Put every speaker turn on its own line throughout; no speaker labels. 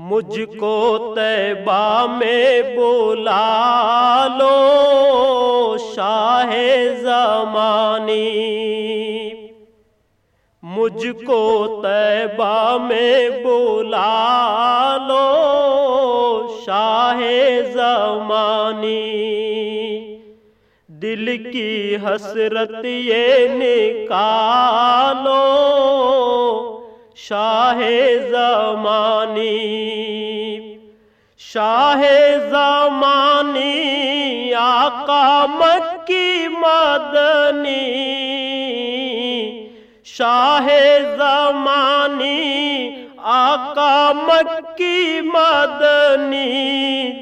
مجھ کو تیبہ میں بولا لو، شاہ زمانی۔ مجھ کو تیبہ میں بولا لو، شاہ زمانی۔ دل کی حسرت یہ نکالو شاہ زمانی شاہ زمانی آقا مکی مدنی، شاہ زمانی آقا مکی مدنی،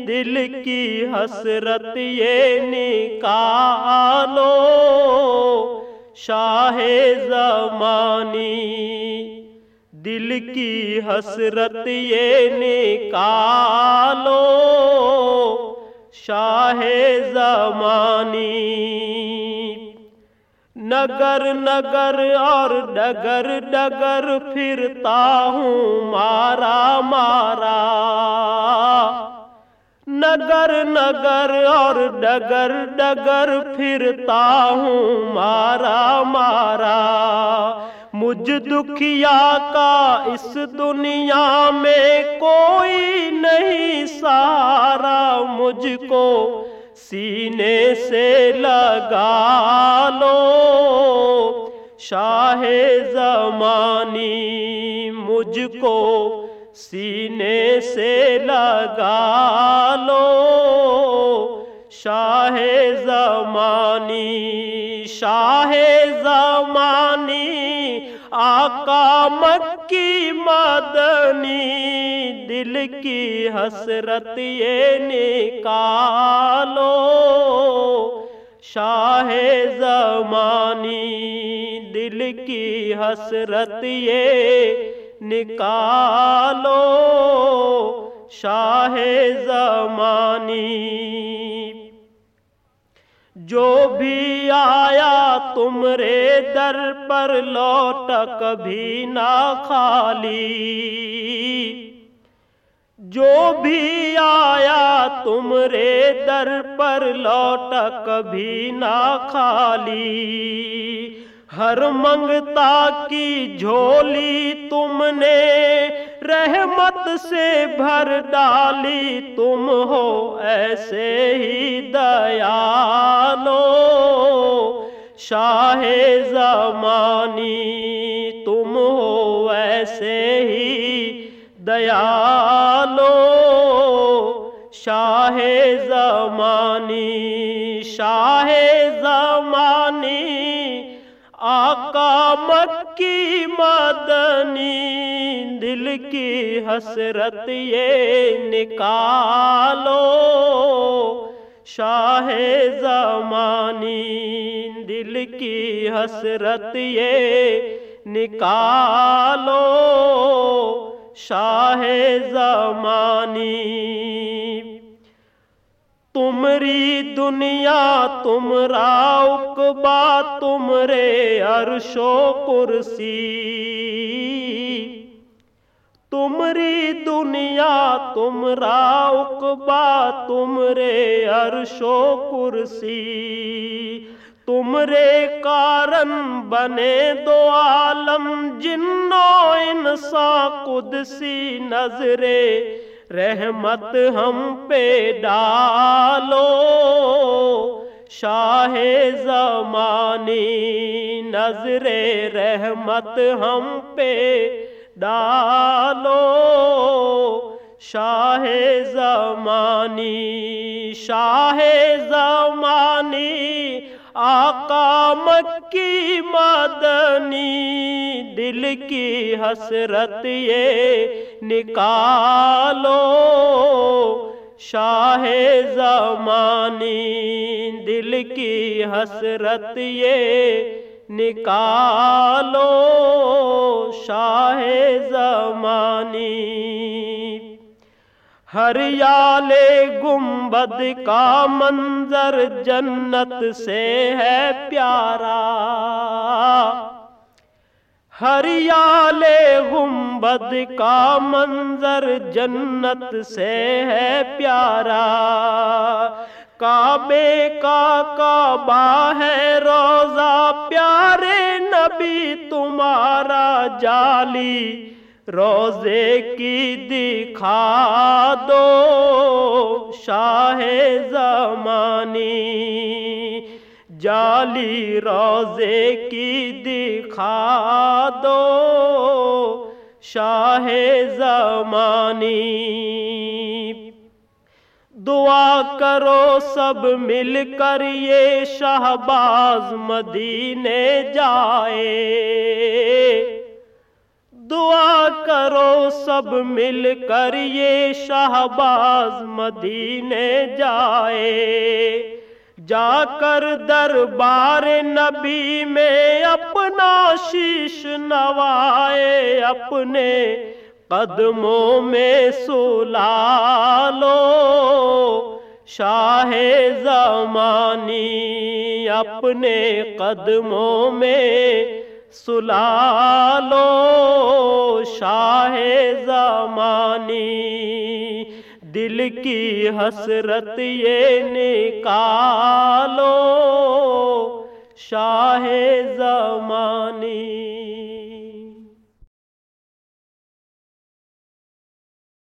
دل کی حسرت یہ نکالو، شاہ زمانی۔ دل کی حسرت یہ نکالو۔ شاہ زمانی۔ نگر نگر اور ڈگر ڈگر پھرتا ہوں مارا مارا۔ نگر نگر اور ڈگر ڈگر پھرتا ہوں مارا مارا۔ مجھ دکھیا کا اس دنیا میں کوئی نہیں سارا مجھ کو سینے سے لگا لو۔ شاہ زمانی مجھ کو سینے سے لگا لو۔ شاہ زمانی شاہ زمانی آقا مکی مدنی، دل کی حسرت یہ نکالو۔ شاہ زمانی، دل کی حسرت یہ نکالو۔ شاہ زمانی جو بھی آیا تمرے در پر لوٹ کبھی نہ خالی۔ جو بھی آیا تمرے در پر لوٹ کبھی نہ خالی۔ ہر منگتا کی جھولی تم نے رحمت سے بھر ڈالی۔ تم ہو ایسے ہی دیالو شاہ زمانی، تم ہو ایسے ہی دیالو شاہ زمانی شاہ زمانی، آقا مکی مدنی، دل کی حسرت یہ نکالو۔ شاہ زمانی، دل کی حسرت یہ نکالو۔ شاہ زمانی، تمری دنیا تمرا اقبا تمرے عرش و کرسی۔ تمری دنیا تمرا اقبا تمرے عرش و کرسی تمرے کارن بنے دو عالم جنو انسان قدسی نظرے رحمت ہم پہ ڈالو شاہ زمانی نظر رحمت ہم پہ ڈالو۔ شاہ زمانی شاہ زمانی، آقا مکی مدنی، دل کی حسرت یہ نکالو۔ شاہ زمانی، دل کی حسرت یہ نکالو شاہ زمانی۔ ہریال گنبد کا منظر جنت سے ہے پیارا۔ ہریال گنبد کا منظر جنت سے ہے پیارا۔ کعبے کا کعبہ ہے روزہ پیارے نبی تمہارا جالی۔ روزے کی دکھا دو شاہ زمانی۔ جالی روزے کی دکھا دو شاہ زمانی۔ دعا کرو سب مل کر یہ شہباز مدینے جائے۔ دعا کرو سب مل کر یہ شہباز مدینے جائے۔ جا کر دربار نبی میں اپنا شیش نوائے، اپنے قدموں میں سلا لو شاہ زمانی اپنے قدموں میں سلا لو شاہ زمانی۔ دل کی حسرت یہ نکالو، شاہ زمانی۔